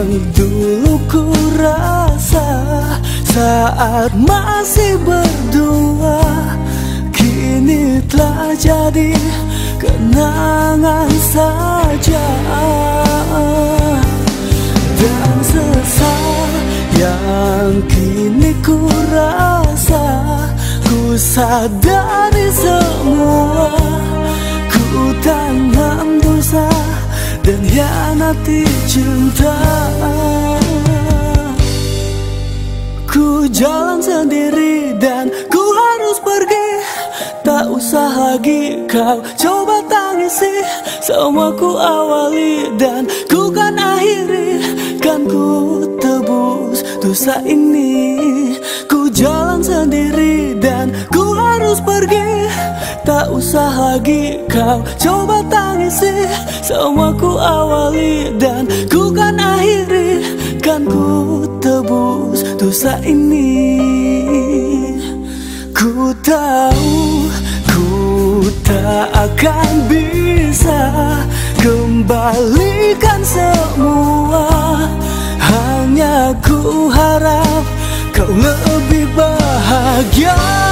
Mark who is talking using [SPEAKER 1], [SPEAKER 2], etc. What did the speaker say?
[SPEAKER 1] yang dulu ku rasa saat masih berdua kini telah jadi kenangan saja. Dan sesal yang kini ku rasa ku sadari semua ku tanam hianati cinta. Ku jalan sendiri dan ku harus pergi. Tak usah lagi kau coba tangisi. Semua ku awali dan ku kan akhiri. Kan ku tebus dosa ini Tak usah lagi kau. Coba tangisi Semua ku awali dan ku kan akhiri Kan ku tebus dosa ini. Ku tahu ku tak akan bisa Kembalikan semua. Hanya ku harap kau lebih bahagia